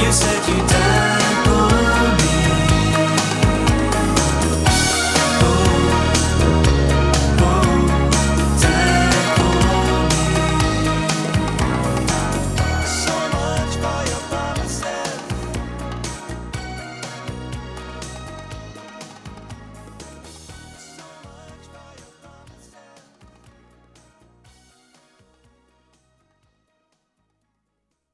You said you'd die.